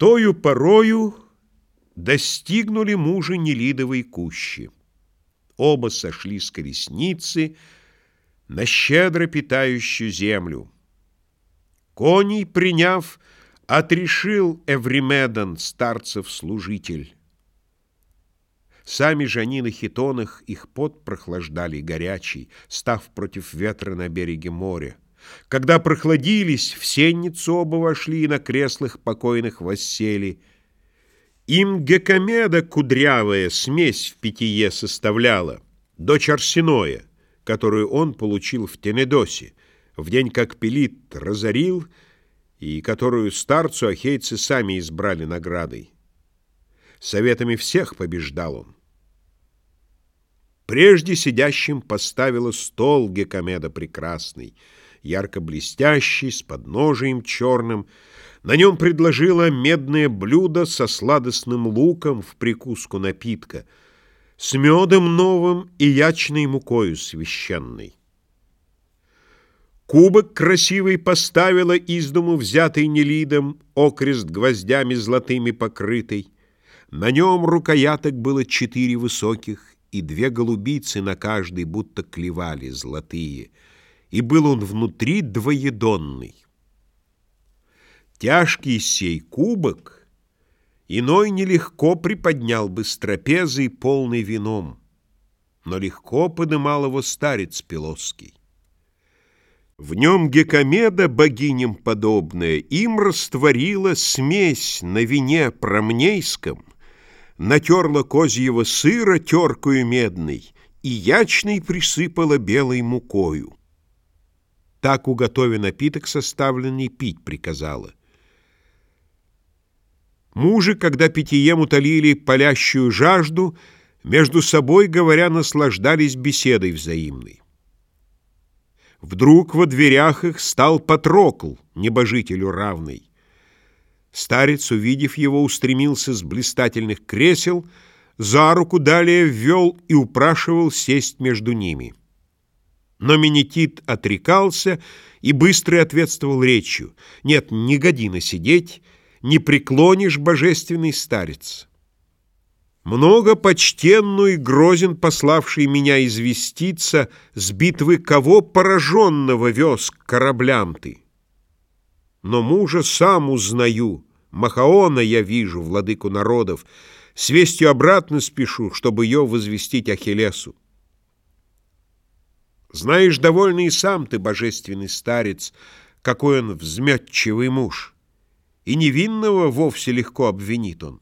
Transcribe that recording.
Тою порою достигнули мужа Нелидовой кущи. Оба сошли с колесницы на щедро питающую землю. Коней приняв, отрешил Эвримедон, старцев служитель. Сами же они на хитонах их пот прохлаждали горячий, став против ветра на береге моря. Когда прохладились, в сенницу оба вошли и на креслах покойных воссели. Им Гекомеда кудрявая смесь в питье составляла, дочь Арсеноя, которую он получил в Тенедосе, в день как Пелит разорил, и которую старцу ахейцы сами избрали наградой. Советами всех побеждал он. Прежде сидящим поставила стол Гекомеда прекрасный, ярко блестящий, с подножием черным. На нем предложила медное блюдо со сладостным луком в прикуску напитка, с медом новым и ячной мукою священной. Кубок красивый поставила из дому, взятый нелидом, окрест гвоздями золотыми покрытый. На нем рукояток было четыре высоких, и две голубицы на каждой будто клевали золотые, и был он внутри двоедонный. Тяжкий сей кубок иной нелегко приподнял бы с трапезой полный вином, но легко подымал его старец Пелосский. В нем Гекомеда, богиням подобная, им растворила смесь на вине промнейском, натерла козьего сыра теркою медной и ячный присыпала белой мукою. Так, уготовя напиток составленный, пить приказала. Мужи, когда питьем утолили палящую жажду, между собой, говоря, наслаждались беседой взаимной. Вдруг во дверях их стал Патрокл, небожителю равный. Старец, увидев его, устремился с блистательных кресел, за руку далее ввел и упрашивал сесть между ними. Но Менетит отрекался и быстро ответствовал речью. «Нет, не година сидеть, не преклонишь, божественный старец. Много почтенную и грозен пославший меня известиться, с битвы кого пораженного вез к кораблям ты» но мужа сам узнаю. Махаона я вижу, владыку народов. С вестью обратно спешу, чтобы ее возвестить Ахиллесу. Знаешь, довольно и сам ты, божественный старец, какой он взметчивый муж. И невинного вовсе легко обвинит он.